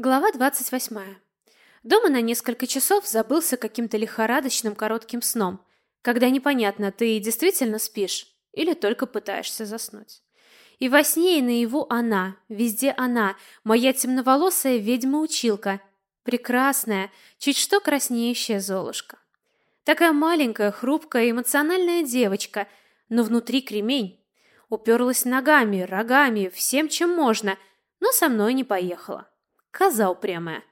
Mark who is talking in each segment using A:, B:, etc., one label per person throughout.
A: Глава 28. Дома на несколько часов забылся каким-то лихорадочным коротким сном, когда непонятно, ты действительно спишь или только пытаешься заснуть. И во сне и наяву она, везде она, моя темноволосая ведьма-училка, прекрасная, чуть что краснеющая Золушка. Такая маленькая, хрупкая, эмоциональная девочка, но внутри кремень. Уперлась ногами, рогами, всем, чем можно, но со мной не поехала. Коза упрямая.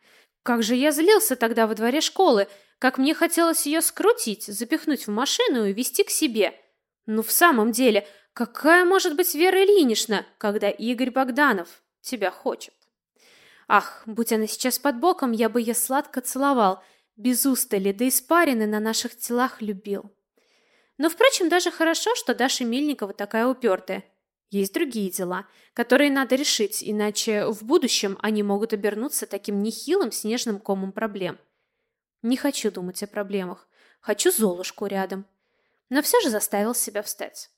A: Как же я злился тогда во дворе школы, как мне хотелось ее скрутить, запихнуть в машину и везти к себе. Ну, в самом деле, какая может быть Вера Ильинична, когда Игорь Богданов тебя хочет? Ах, будь она сейчас под боком, я бы ее сладко целовал, без устали, да испарины на наших телах любил. Но, впрочем, даже хорошо, что Даша Мельникова такая упертая. Есть другие дела, которые надо решить, иначе в будущем они могут обернуться таким нехилым снежным комом проблем. Не хочу думать о проблемах. Хочу Золушку рядом. Но все же заставил себя встать.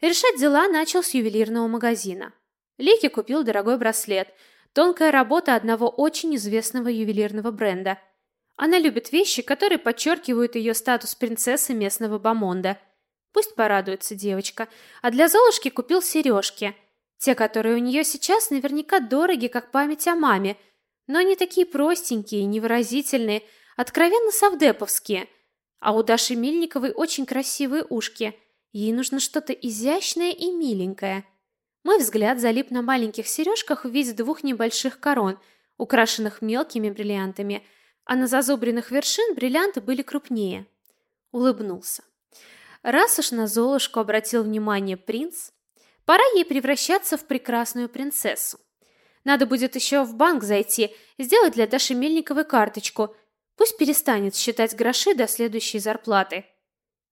A: Решать дела начал с ювелирного магазина. Лики купил дорогой браслет, тонкая работа одного очень известного ювелирного бренда. Она любит вещи, которые подчеркивают ее статус принцессы местного бомонда – Пусть порадуется девочка. А для Золушки купил сережки. Те, которые у нее сейчас, наверняка дороги, как память о маме. Но они такие простенькие, невыразительные, откровенно совдеповские. А у Даши Мельниковой очень красивые ушки. Ей нужно что-то изящное и миленькое. Мой взгляд залип на маленьких сережках в виде двух небольших корон, украшенных мелкими бриллиантами, а на зазубренных вершин бриллианты были крупнее. Улыбнулся. Раз уж на Золушку обратил внимание принц, пора ей превращаться в прекрасную принцессу. Надо будет еще в банк зайти, сделать для Даши Мельниковой карточку. Пусть перестанет считать гроши до следующей зарплаты.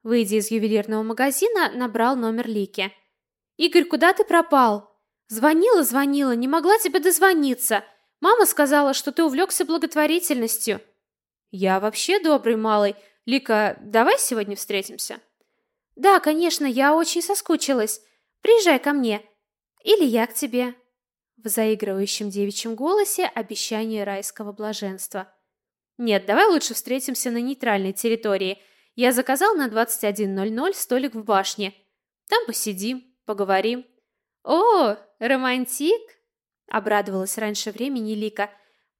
A: Выйдя из ювелирного магазина, набрал номер Лики. «Игорь, куда ты пропал?» «Звонила, звонила, не могла тебе дозвониться. Мама сказала, что ты увлекся благотворительностью». «Я вообще добрый малый. Лика, давай сегодня встретимся?» Да, конечно, я очень соскучилась. Приезжай ко мне. Или я к тебе. В заигрывающем девичьем голосе обещание райского блаженства. Нет, давай лучше встретимся на нейтральной территории. Я заказал на 21:00 столик в башне. Там посидим, поговорим. О, романтик, обрадовалась раньше времени Лика.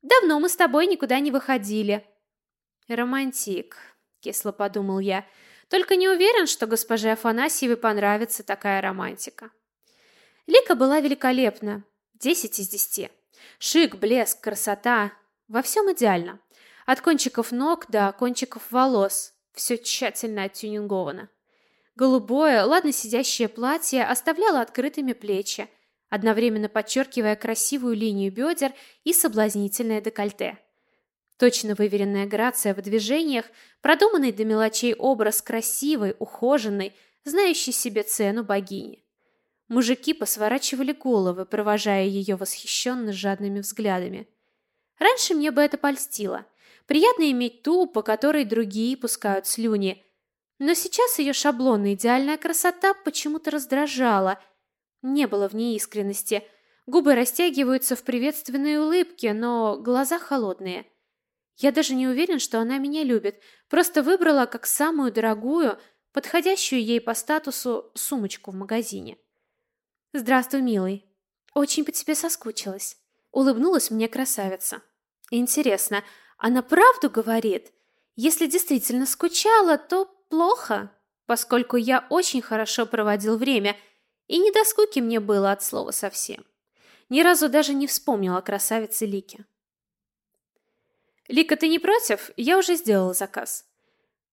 A: Давно мы с тобой никуда не выходили. Романтик, кисло подумал я. Только не уверен, что госпоже Афанасьевой понравится такая романтика. Лика была великолепна. Десять из десяти. Шик, блеск, красота. Во всем идеально. От кончиков ног до кончиков волос. Все тщательно оттюнинговано. Голубое, ладно сидящее платье оставляло открытыми плечи, одновременно подчеркивая красивую линию бедер и соблазнительное декольте. Точно выверенная грация в движениях, продуманный до мелочей образ красивой, ухоженной, знающей себе цену богини. Мужики посворачивали головы, провожая ее восхищенно жадными взглядами. Раньше мне бы это польстило. Приятно иметь ту, по которой другие пускают слюни. Но сейчас ее шаблонная идеальная красота почему-то раздражала. Не было в ней искренности. Губы растягиваются в приветственные улыбки, но глаза холодные – я даже не уверен, что она меня любит. Просто выбрала как самую дорогую, подходящую ей по статусу сумочку в магазине. Здравствуй, милый. Очень по тебе соскучилась. Улыбнулась мне красавица. Интересно, она правду говорит? Если действительно скучала, то плохо, поскольку я очень хорошо проводил время, и не до скуки мне было от слова совсем. Ни разу даже не вспомнила о красавице Лике. Лика, ты не против? Я уже сделала заказ.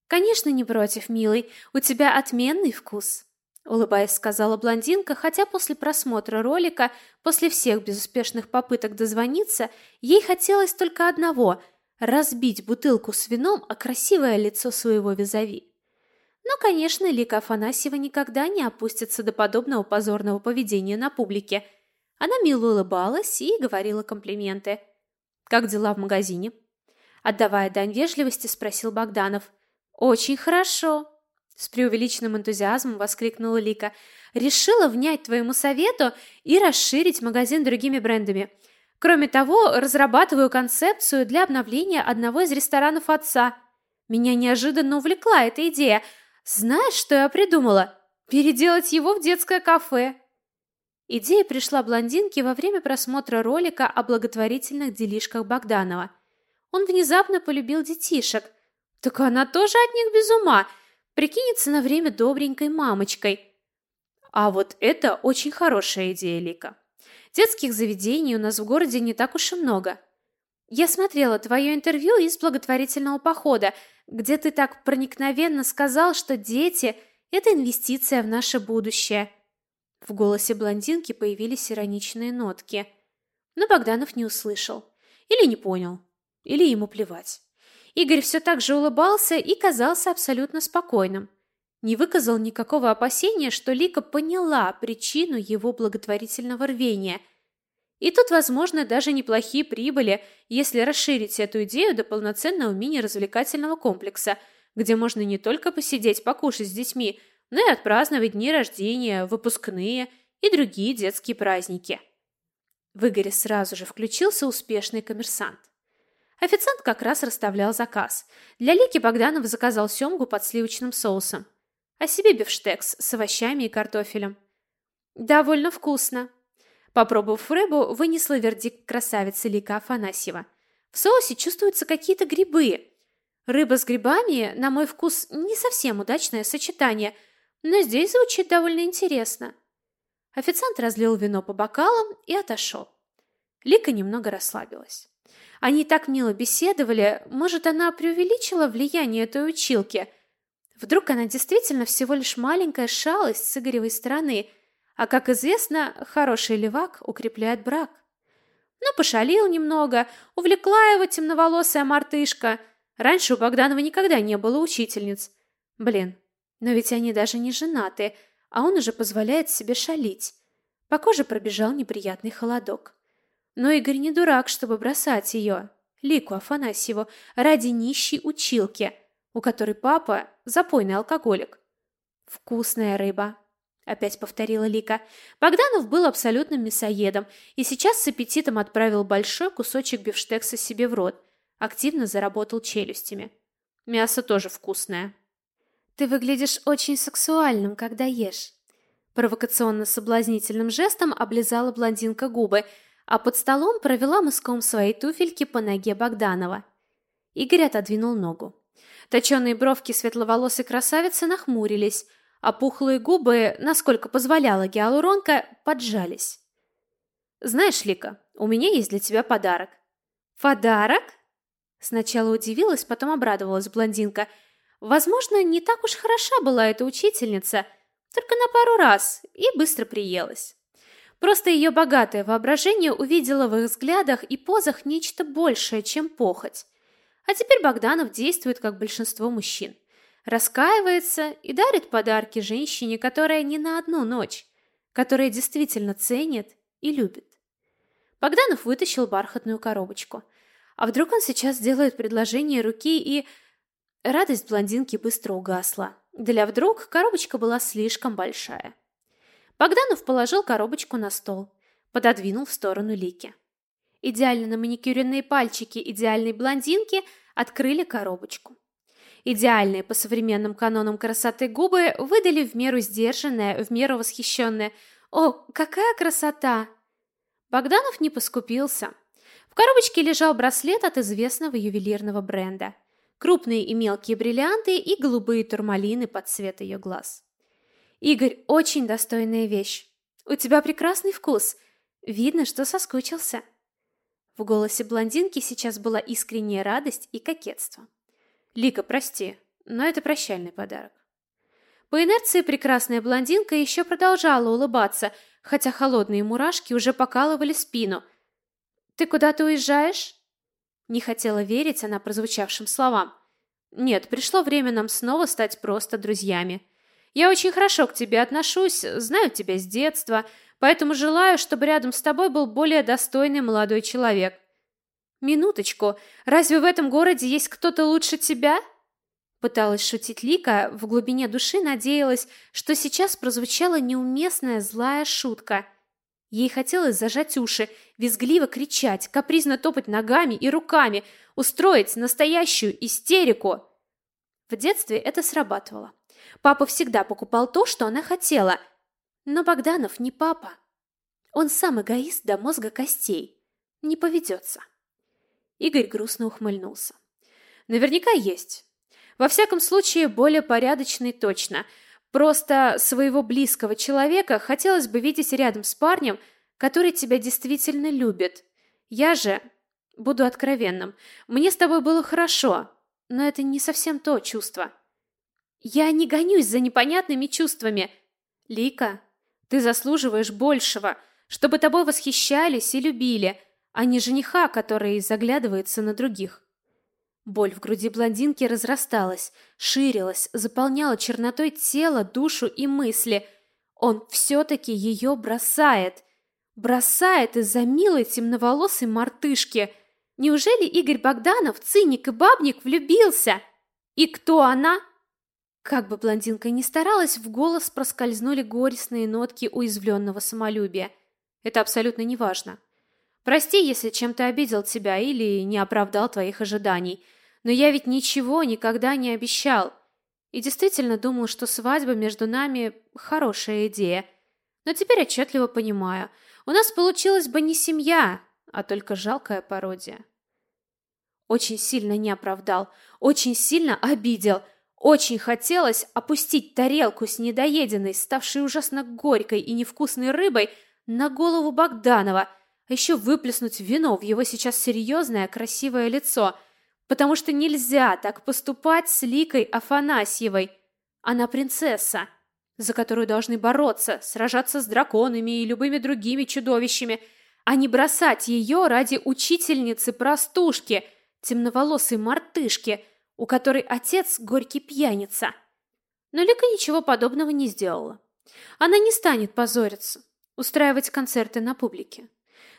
A: Конечно, не против, милый. У тебя отменный вкус, улыбаясь, сказала блондинка, хотя после просмотра ролика, после всех безуспешных попыток дозвониться, ей хотелось только одного разбить бутылку с вином о красивое лицо своего визави. Но, конечно, Лика Афанасьева никогда не опустится до подобного позорного поведения на публике. Она мило улыбалась и говорила комплименты. Как дела в магазине? Отдавая дань вежливости, спросил Богданов. Очень хорошо, с преувеличенным энтузиазмом воскликнула Лика. Решила внять твоему совету и расширить магазин другими брендами. Кроме того, разрабатываю концепцию для обновления одного из ресторанов отца. Меня неожиданно увлекла эта идея. Знаешь, что я придумала? Переделать его в детское кафе. Идея пришла блондинке во время просмотра ролика о благотворительных делишках Богданова. Он внезапно полюбил детишек. Так она тоже от них без ума. Прикинется на время добренькой мамочкой. А вот это очень хорошая идея, Лика. Детских заведений у нас в городе не так уж и много. Я смотрела твое интервью из благотворительного похода, где ты так проникновенно сказал, что дети – это инвестиция в наше будущее. В голосе блондинки появились ироничные нотки. Но Богданов не услышал. Или не понял. Или ему плевать. Игорь все так же улыбался и казался абсолютно спокойным. Не выказал никакого опасения, что Лика поняла причину его благотворительного рвения. И тут, возможно, даже неплохие прибыли, если расширить эту идею до полноценного мини-развлекательного комплекса, где можно не только посидеть покушать с детьми, но и отпраздновать дни рождения, выпускные и другие детские праздники. В Игоре сразу же включился успешный коммерсант. Официант как раз расставлял заказ. Для Лики Богданов заказал семгу под сливочным соусом, а себе бифштекс с овощами и картофелем. Довольно вкусно. Попробовав рыбу, вынесла вердикт красавицы Лика Афанасьева. В соусе чувствуются какие-то грибы. Рыба с грибами, на мой вкус, не совсем удачное сочетание – но здесь звучит довольно интересно. Официант разлил вино по бокалам и отошел. Лика немного расслабилась. Они так мило беседовали, может, она преувеличила влияние этой училки. Вдруг она действительно всего лишь маленькая шалость с Игоревой стороны, а, как известно, хороший левак укрепляет брак. Ну, пошалил немного, увлекла его темноволосая мартышка. Раньше у Богданова никогда не было учительниц. Блин, но ведь они даже не женаты, а он уже позволяет себе шалить. По коже пробежал неприятный холодок. Но Игорь не дурак, чтобы бросать ее, Лику Афанасьеву, ради нищей училки, у которой папа запойный алкоголик. «Вкусная рыба», — опять повторила Лика. Богданов был абсолютным мясоедом и сейчас с аппетитом отправил большой кусочек бифштекса себе в рот, активно заработал челюстями. Мясо тоже вкусное. Ты выглядишь очень сексуальным, когда ешь. Провокационно-соблазнительным жестом облизала блондинка губы, а под столом провела мыском своей туфельки по ноге Богданова. Игорь отодвинул ногу. Точеные бровки светловолосой красавицы нахмурились, а пухлые губы, насколько позволяла гиалуронка, поджались. «Знаешь, Лика, у меня есть для тебя подарок». «Подарок?» Сначала удивилась, потом обрадовалась блондинка – Возможно, не так уж хороша была эта учительница, только на пару раз, и быстро приелась. Просто ее богатое воображение увидело в их взглядах и позах нечто большее, чем похоть. А теперь Богданов действует как большинство мужчин. Раскаивается и дарит подарки женщине, которая не на одну ночь, которая действительно ценит и любит. Богданов вытащил бархатную коробочку. А вдруг он сейчас сделает предложение руки и Радость блондинки быстро угасла. Для вдруг коробочка была слишком большая. Богданов положил коробочку на стол, пододвинул в сторону Лики. Идеально на маникюренные пальчики идеальной блондинки открыли коробочку. Идеальные по современным канонам красоты губы выдали в меру сдержанное, в меру восхищенное «О, какая красота!» Богданов не поскупился. В коробочке лежал браслет от известного ювелирного бренда – крупные и мелкие бриллианты и голубые турмалины под цвет ее глаз. Игорь, очень достойная вещь. У тебя прекрасный вкус. Видно, что соскучился. В голосе блондинки сейчас была искренняя радость и кокетство. Лика, прости, но это прощальный подарок. По инерции прекрасная блондинка еще продолжала улыбаться, хотя холодные мурашки уже покалывали спину. Ты куда-то уезжаешь? Не хотела верить она прозвучавшим словам. Нет, пришло время нам снова стать просто друзьями. Я очень хорошо к тебе отношусь, знаю тебя с детства, поэтому желаю, чтобы рядом с тобой был более достойный молодой человек. Минуточку, разве в этом городе есть кто-то лучше тебя? Пыталась шутить Лика, в глубине души надеялась, что сейчас прозвучала неуместная злая шутка. Ей хотелось зажать уши, визгливо кричать, капризно топать ногами и руками, устроить настоящую истерику. В детстве это срабатывало. Папа всегда покупал то, что она хотела. Но Богданов не папа. Он сам эгоист до мозга костей. Не поведется. Игорь грустно ухмыльнулся. Наверняка есть. Во всяком случае, более порядочный точно. Просто своего близкого человека хотелось бы видеть рядом с парнем, который тебя действительно любит. Я же буду откровенным. Мне с тобой было хорошо, но это не совсем то чувство. Я не гонюсь за непонятными чувствами. Лика, ты заслуживаешь большего, чтобы тобой восхищались и любили, а не жениха, который заглядывается на других. Боль в груди блондинки разрасталась, ширилась, заполняла чернотой тело, душу и мысли. Он все-таки ее бросает. Бросает из-за милой темноволосой мартышки. Неужели Игорь Богданов, циник и бабник, влюбился? И кто она? Как бы блондинка ни старалась, в голос проскользнули горестные нотки уязвленного самолюбия. Это абсолютно неважно. Прости, если чем-то обидел тебя или не оправдал твоих ожиданий. Но я ведь ничего никогда не обещал. И действительно думал, что свадьба между нами хорошая идея. Но теперь отчетливо понимаю, у нас получилась бы не семья, а только жалкая пародия. Очень сильно не оправдал, очень сильно обидел – очень хотелось опустить тарелку с недоеденной, ставшей ужасно горькой и невкусной рыбой, на голову Богданова, а еще выплеснуть вино в его сейчас серьезное, красивое лицо, потому что нельзя так поступать с Ликой Афанасьевой. Она принцесса, за которую должны бороться, сражаться с драконами и любыми другими чудовищами, а не бросать ее ради учительницы-простушки, темноволосой мартышки – у которой отец горький пьяница. Но Лика ничего подобного не сделала. Она не станет позориться, устраивать концерты на публике.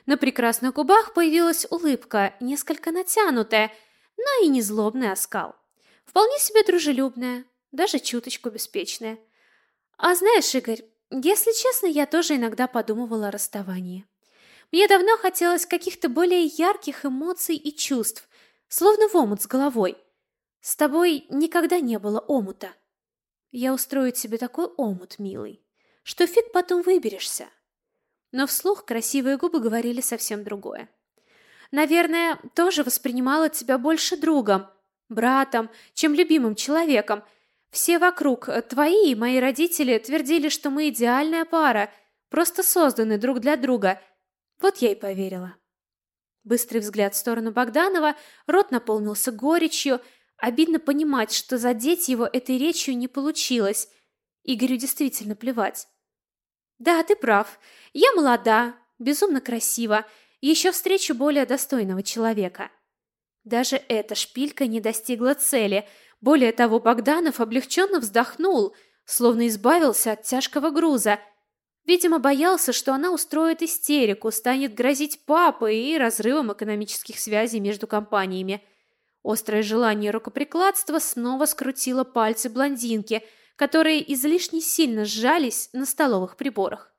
A: На прекрасных губах появилась улыбка, несколько натянутая, но и не злобный оскал. Вполне себе дружелюбная, даже чуточку беспечная. А знаешь, Игорь, если честно, я тоже иногда подумывала о расставании. Мне давно хотелось каких-то более ярких эмоций и чувств, словно в омут с головой – с тобой никогда не было омута. Я устрою тебе такой омут, милый, что фиг потом выберешься. Но вслух красивые губы говорили совсем другое. Наверное, тоже воспринимала тебя больше другом, братом, чем любимым человеком. Все вокруг, твои и мои родители, твердили, что мы идеальная пара, просто созданы друг для друга. Вот я и поверила. Быстрый взгляд в сторону Богданова, рот наполнился горечью, Обидно понимать, что задеть его этой речью не получилось. Игорю действительно плевать. Да, ты прав. Я молода, безумно красива, еще встречу более достойного человека. Даже эта шпилька не достигла цели. Более того, Богданов облегченно вздохнул, словно избавился от тяжкого груза. Видимо, боялся, что она устроит истерику, станет грозить папой и разрывом экономических связей между компаниями. Острое желание рукоприкладства снова скрутило пальцы блондинки, которые излишне сильно сжались на столовых приборах.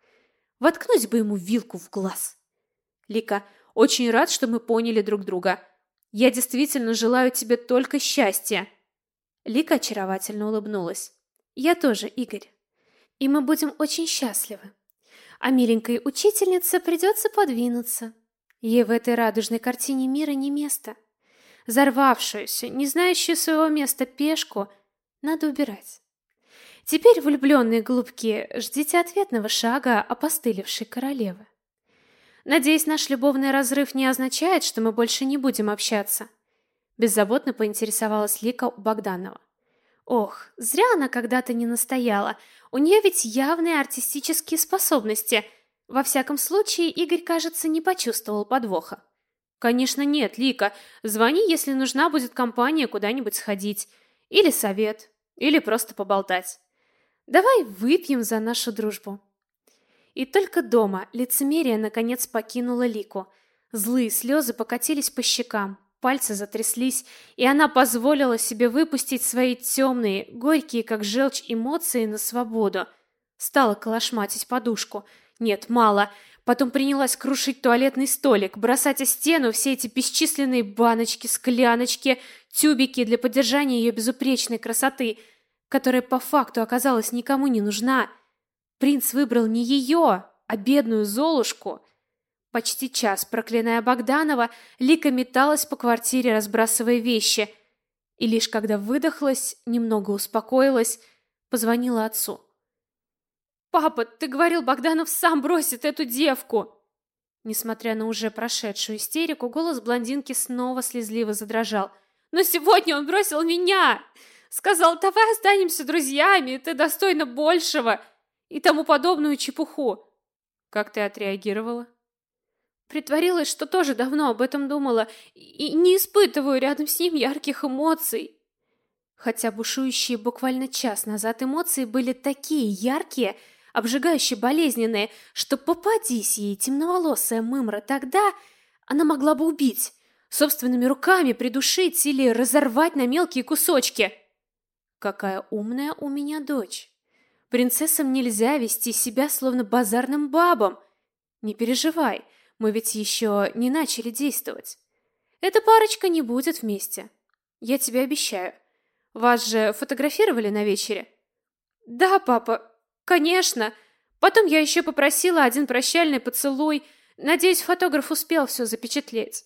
A: Воткнуть бы ему вилку в глаз. Лика, очень рад, что мы поняли друг друга. Я действительно желаю тебе только счастья. Лика очаровательно улыбнулась. Я тоже, Игорь. И мы будем очень счастливы. А миленькой учительнице придется подвинуться. Ей в этой радужной картине мира не место. Зарвавшуюся, не знающую своего места пешку, надо убирать. Теперь, влюбленные голубки, ждите ответного шага опостылевшей королевы. Надеюсь, наш любовный разрыв не означает, что мы больше не будем общаться. Беззаботно поинтересовалась Лика у Богданова. Ох, зря она когда-то не настояла. У нее ведь явные артистические способности. Во всяком случае, Игорь, кажется, не почувствовал подвоха. Конечно, нет, Лика. Звони, если нужна будет компания куда-нибудь сходить. Или совет. Или просто поболтать. Давай выпьем за нашу дружбу. И только дома лицемерие наконец покинуло Лику. Злые слезы покатились по щекам, пальцы затряслись, и она позволила себе выпустить свои темные, горькие, как желчь, эмоции на свободу. Стала колошматить подушку. Нет, мало. Потом принялась крушить туалетный столик, бросать о стену все эти бесчисленные баночки, скляночки, тюбики для поддержания ее безупречной красоты, которая по факту оказалась никому не нужна. Принц выбрал не ее, а бедную Золушку. Почти час, проклиная Богданова, Лика металась по квартире, разбрасывая вещи. И лишь когда выдохлась, немного успокоилась, позвонила отцу. «Папа, ты говорил, Богданов сам бросит эту девку!» Несмотря на уже прошедшую истерику, голос блондинки снова слезливо задрожал. «Но сегодня он бросил меня! Сказал, давай останемся друзьями, ты достойна большего!» И тому подобную чепуху. Как ты отреагировала? Притворилась, что тоже давно об этом думала и не испытываю рядом с ним ярких эмоций. Хотя бушующие буквально час назад эмоции были такие яркие, обжигающе болезненные, что попадись ей темноволосая мымра тогда, она могла бы убить, собственными руками придушить или разорвать на мелкие кусочки. Какая умная у меня дочь. Принцессам нельзя вести себя словно базарным бабам. Не переживай, мы ведь еще не начали действовать. Эта парочка не будет вместе. Я тебе обещаю. Вас же фотографировали на вечере? Да, папа, Конечно. Потом я еще попросила один прощальный поцелуй. Надеюсь, фотограф успел все запечатлеть.